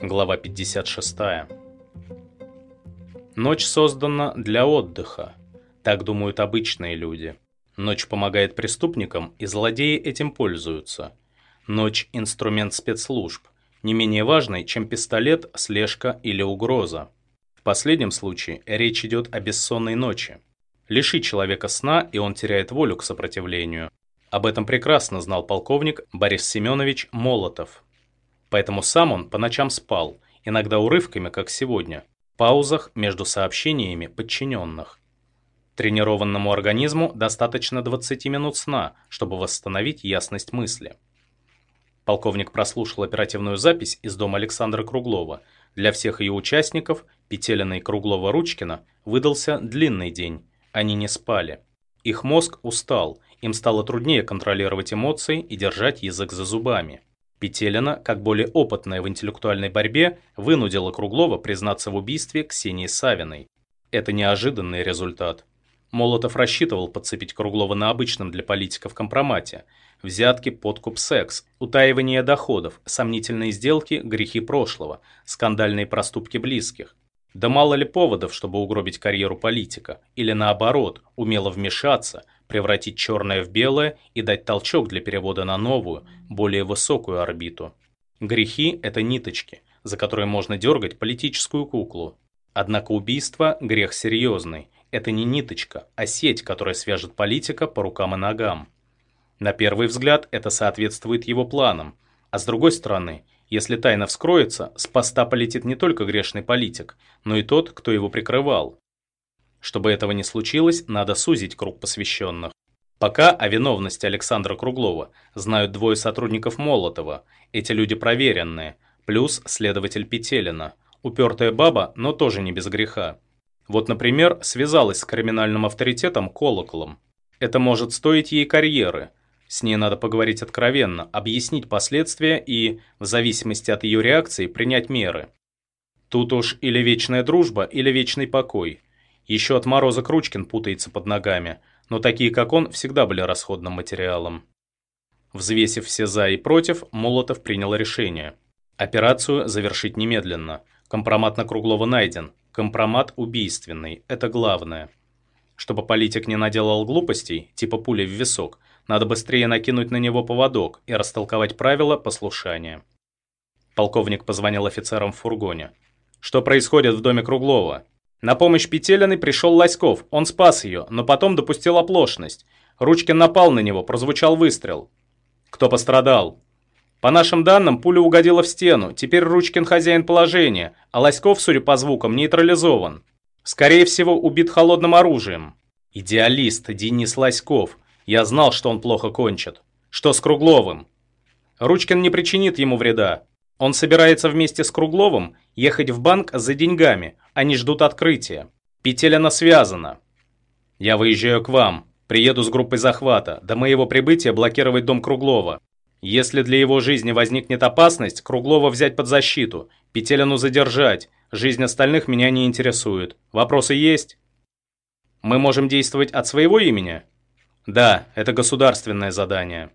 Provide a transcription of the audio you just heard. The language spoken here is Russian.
Глава 56. Ночь создана для отдыха. Так думают обычные люди. Ночь помогает преступникам, и злодеи этим пользуются. Ночь – инструмент спецслужб, не менее важный, чем пистолет, слежка или угроза. В последнем случае речь идет о бессонной ночи. Лиши человека сна, и он теряет волю к сопротивлению. Об этом прекрасно знал полковник Борис Семенович Молотов. Поэтому сам он по ночам спал, иногда урывками, как сегодня, в паузах между сообщениями подчиненных. Тренированному организму достаточно 20 минут сна, чтобы восстановить ясность мысли. Полковник прослушал оперативную запись из дома Александра Круглова. Для всех ее участников, Петелина и Круглова-Ручкина, выдался длинный день. Они не спали. Их мозг устал, им стало труднее контролировать эмоции и держать язык за зубами. Петелина, как более опытная в интеллектуальной борьбе, вынудила Круглова признаться в убийстве Ксении Савиной. Это неожиданный результат. Молотов рассчитывал подцепить Круглова на обычном для политиков компромате. Взятки, подкуп, секс, утаивание доходов, сомнительные сделки, грехи прошлого, скандальные проступки близких. Да мало ли поводов, чтобы угробить карьеру политика, или наоборот, умело вмешаться, превратить черное в белое и дать толчок для перевода на новую, более высокую орбиту. Грехи – это ниточки, за которые можно дергать политическую куклу. Однако убийство – грех серьезный. Это не ниточка, а сеть, которая свяжет политика по рукам и ногам. На первый взгляд это соответствует его планам, а с другой стороны – если тайна вскроется, с поста полетит не только грешный политик, но и тот, кто его прикрывал. Чтобы этого не случилось, надо сузить круг посвященных. Пока о виновности Александра Круглова знают двое сотрудников Молотова, эти люди проверенные, плюс следователь Петелина, упертая баба, но тоже не без греха. Вот, например, связалась с криминальным авторитетом Колоколом. Это может стоить ей карьеры – с ней надо поговорить откровенно, объяснить последствия и, в зависимости от ее реакции, принять меры. Тут уж или вечная дружба, или вечный покой. Еще отморозок Ручкин путается под ногами, но такие, как он, всегда были расходным материалом. Взвесив все «за» и «против», Молотов принял решение. Операцию завершить немедленно. Компромат на Круглова найден. Компромат убийственный. Это главное. Чтобы политик не наделал глупостей, типа пули в висок – надо быстрее накинуть на него поводок и растолковать правила послушания. Полковник позвонил офицерам в фургоне. «Что происходит в доме Круглова?» На помощь Петелиной пришел Лоськов, он спас ее, но потом допустил оплошность. Ручкин напал на него, прозвучал выстрел. Кто пострадал? По нашим данным, пуля угодила в стену, теперь Ручкин хозяин положения, а Лоськов, судя по звукам, нейтрализован. Скорее всего, убит холодным оружием. Идеалист Денис Лоськов. Я знал, что он плохо кончит. Что с Кругловым? Ручкин не причинит ему вреда. Он собирается вместе с Кругловым ехать в банк за деньгами. Они ждут открытия. Петелина связана. Я выезжаю к вам. Приеду с группой захвата. До моего прибытия блокировать дом Круглова. Если для его жизни возникнет опасность, Круглова взять под защиту. Петелину задержать. Жизнь остальных меня не интересует. Вопросы есть? Мы можем действовать от своего имени? Да, это государственное задание.